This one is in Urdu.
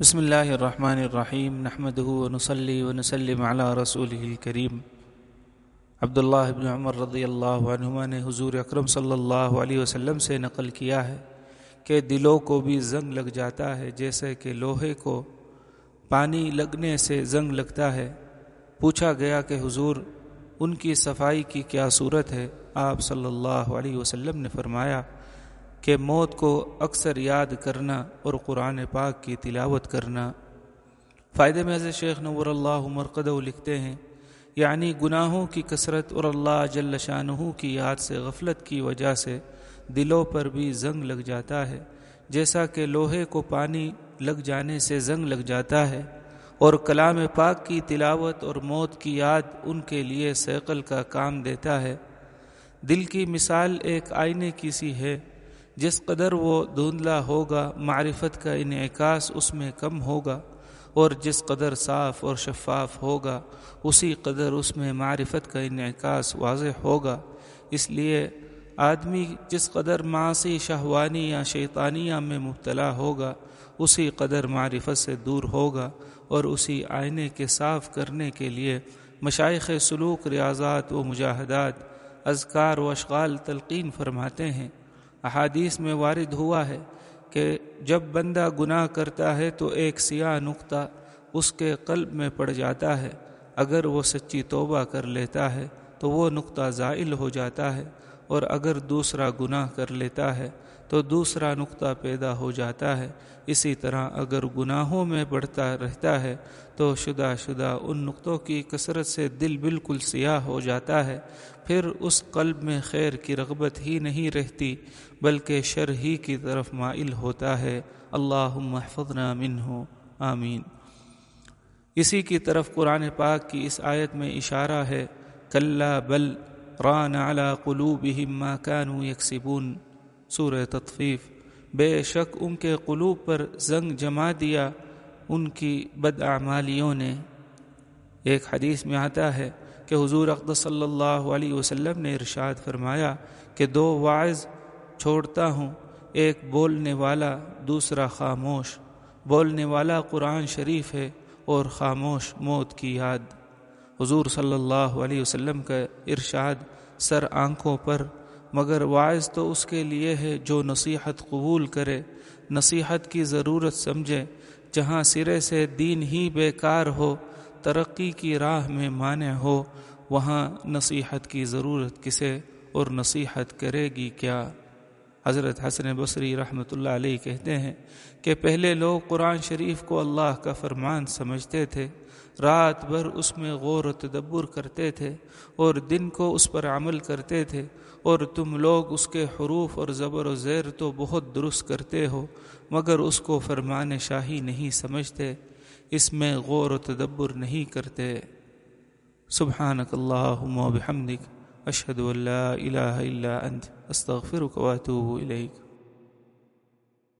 بسم اللہ الرحمن الرحیم نحمد ونصلی ونسلم علی رسول الکریم. عبداللہ بن عمر رضی اللہ عنہما نے حضور اکرم صلی اللہ علیہ وسلم سے نقل کیا ہے کہ دلوں کو بھی زنگ لگ جاتا ہے، جیسے کہ لوہے کو پانی لگنے سے زنگ لگتا ہے۔ پوچھا گیا کہ حضور، ان کی صفائی کی کیا صورت ہے؟ آپ صلی اللہ علیہ وسلم نے فرمایا کہ موت کو اکثر یاد کرنا اور قرآن پاک کی تلاوت کرنا۔ فائدے میں حضرت شیخ نور اللہ مرقد لکھتے ہیں یعنی گناہوں کی کثرت اور اللہ جل شاہ کی یاد سے غفلت کی وجہ سے دلوں پر بھی زنگ لگ جاتا ہے۔ جیسا کہ لوہے کو پانی لگ جانے سے زنگ لگ جاتا ہے اور کلام پاک کی تلاوت اور موت کی یاد ان کے لیے سیقل کا کام دیتا ہے۔ دل کی مثال ایک آئینے کی سی ہے۔ جس قدر وہ دھندلا ہوگا، معرفت کا انعکاس اس میں کم ہوگا، اور جس قدر صاف اور شفاف ہوگا، اسی قدر اس میں معرفت کا انعکاس واضح ہوگا۔ اس لیے آدمی جس قدر معاشی شہوانی یا شیطانیہ میں مبتلا ہوگا، اسی قدر معرفت سے دور ہوگا، اور اسی آئینے کے صاف کرنے کے لیے مشائق سلوک، ریاضات و مجاہدات، اذکار و اشغال تلقین فرماتے ہیں۔ احادیث میں وارد ہوا ہے کہ جب بندہ گناہ کرتا ہے تو ایک سیاہ نقطہ اس کے قلب میں پڑ جاتا ہے، اگر وہ سچی توبہ کر لیتا ہے تو وہ نقطہ زائل ہو جاتا ہے اور اگر دوسرا گناہ کر لیتا ہے تو دوسرا نقطہ پیدا ہو جاتا ہے۔ اسی طرح اگر گناہوں میں بڑھتا رہتا ہے تو شدہ شدہ ان نقطوں کی کثرت سے دل بالکل سیاہ ہو جاتا ہے۔ پھر اس قلب میں خیر کی رغبت ہی نہیں رہتی، بلکہ شر ہی کی طرف مائل ہوتا ہے۔ اللہ محفظنا منہ۔ آمین۔ اسی کی طرف قرآن پاک کی اس آیت میں اشارہ ہے۔ کلّا بل ران على قلوبهم ما كانوا يكسبون. سورہ تطفیف. بے شک ان کے قلوب پر زنگ جما دیا ان کی بد اعمالیوں نے. ایک حدیث میں آتا ہے کہ حضور اقد صلی اللہ علیہ وسلم نے ارشاد فرمایا کہ دو واعظ چھوڑتا ہوں، ایک بولنے والا، دوسرا خاموش. بولنے والا قرآن شریف ہے اور خاموش موت کی یاد. حضور صلی اللہ علیہ وسلم کا ارشاد، سر آنکھوں پر، مگر واعظ تو اس کے لیے ہے جو نصیحت قبول کرے، نصیحت کی ضرورت سمجھے، جہاں سرے سے دین ہی بیکار ہو، ترقی کی راہ میں مانع ہو، وہاں نصیحت کی ضرورت کسے اور نصیحت کرے گی کیا؟ حضرت حسن بصری رحمۃ اللہ علیہ کہتے ہیں کہ پہلے لوگ قرآن شریف کو اللہ کا فرمان سمجھتے تھے، رات بھر اس میں غور و تدبر کرتے تھے اور دن کو اس پر عمل کرتے تھے اور تم لوگ اس کے حروف اور زبر و زیر تو بہت درست کرتے ہو، مگر اس کو فرمان شاہی نہیں سمجھتے، اس میں غور و تدبر نہیں کرتے۔ سبحانک اللہم و بحمدک۔ اشهد ان لا اله الا انت استغفرك واتوب اليك